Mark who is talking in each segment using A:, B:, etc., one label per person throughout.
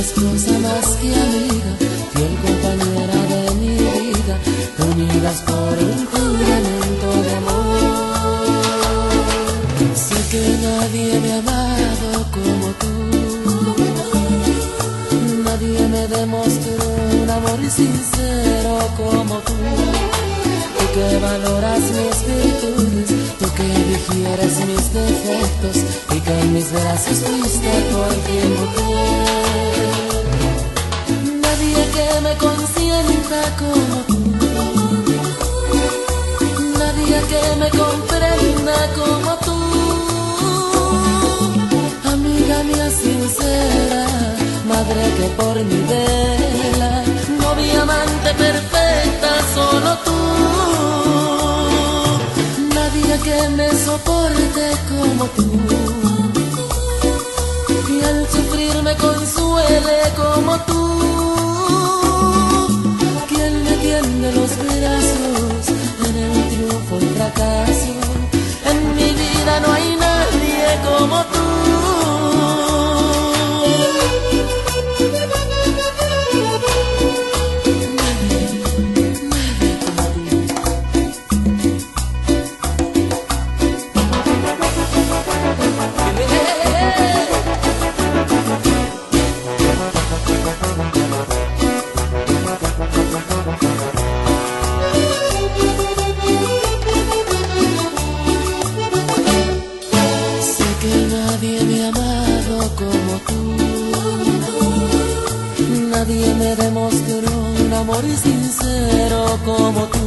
A: Esposa, más que amiga, fiel compañera de mi vida, unidas por un juramento de amor. Sé que nadie me ha amado como tú. Nadie me demostró un amor sincero como tú. Tú que valoras mis virtudes, tú que digieres mis defectos y que en mis brazos fuiste por ti mujer. Me consienta como tú. Nadie que me comprenda como tú. Amiga mía sincera, madre que por mi vela, novia amante perfecta, solo tú. Nadie que me soporte como tú. Y al sufrir me consuele como tú. Nadie me demostró un amor sincero como tú.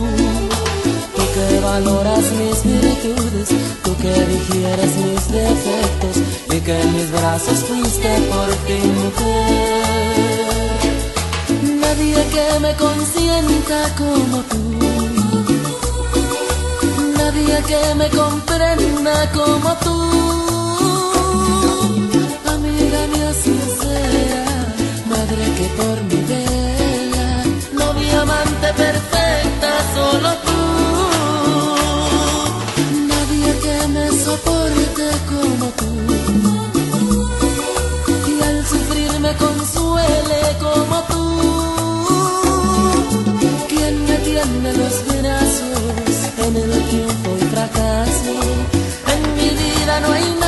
A: Tú que valoras mis virtudes, tú que digieres mis defectos y que en mis brazos fuiste por fin mujer. Nadie que me consienta como tú. Nadie que me comprenda como tú. como tú. Y al sufrir me consuele como tú. Quien me tiende los brazos en el tiempo y fracaso. En mi vida no hay nada.